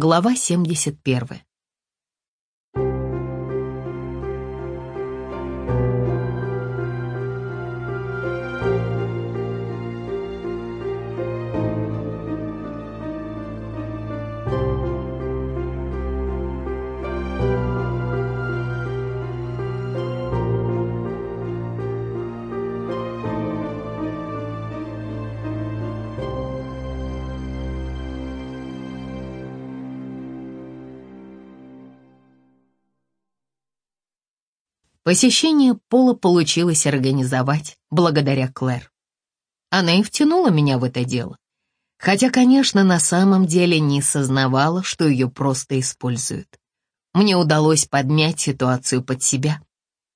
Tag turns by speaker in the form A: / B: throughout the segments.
A: Глава 71. Посещение Пола получилось организовать благодаря Клэр. Она и втянула меня в это дело. Хотя, конечно, на самом деле не сознавала, что ее просто используют. Мне удалось подмять ситуацию под себя.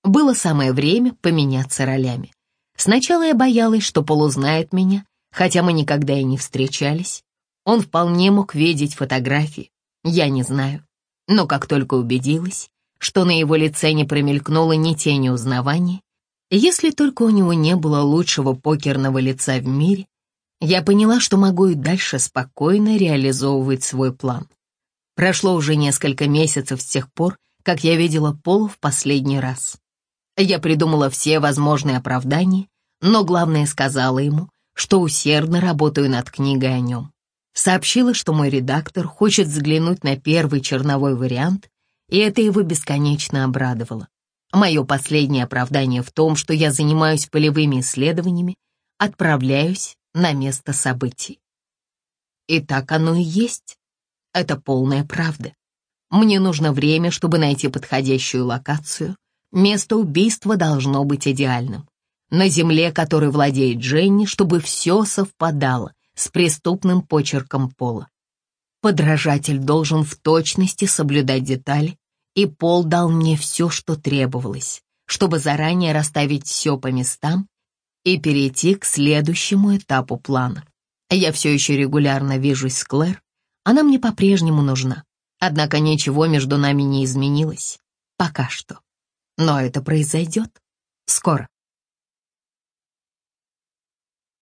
A: Было самое время поменяться ролями. Сначала я боялась, что Пол узнает меня, хотя мы никогда и не встречались. Он вполне мог видеть фотографии, я не знаю. Но как только убедилась, что на его лице не промелькнуло ни тени узнавания. Если только у него не было лучшего покерного лица в мире, я поняла, что могу и дальше спокойно реализовывать свой план. Прошло уже несколько месяцев с тех пор, как я видела Пола в последний раз. Я придумала все возможные оправдания, но главное сказала ему, что усердно работаю над книгой о нем. Сообщила, что мой редактор хочет взглянуть на первый черновой вариант и это его бесконечно обрадовало. Мое последнее оправдание в том, что я занимаюсь полевыми исследованиями, отправляюсь на место событий. И так оно и есть. Это полная правда. Мне нужно время, чтобы найти подходящую локацию. Место убийства должно быть идеальным. На земле, которой владеет Дженни, чтобы все совпадало с преступным почерком Пола. Подражатель должен в точности соблюдать детали, и Пол дал мне все, что требовалось, чтобы заранее расставить все по местам и перейти к следующему этапу плана. Я все еще регулярно вижусь с Клэр, она мне по-прежнему нужна, однако ничего между нами не изменилось. Пока что. Но это произойдет скоро.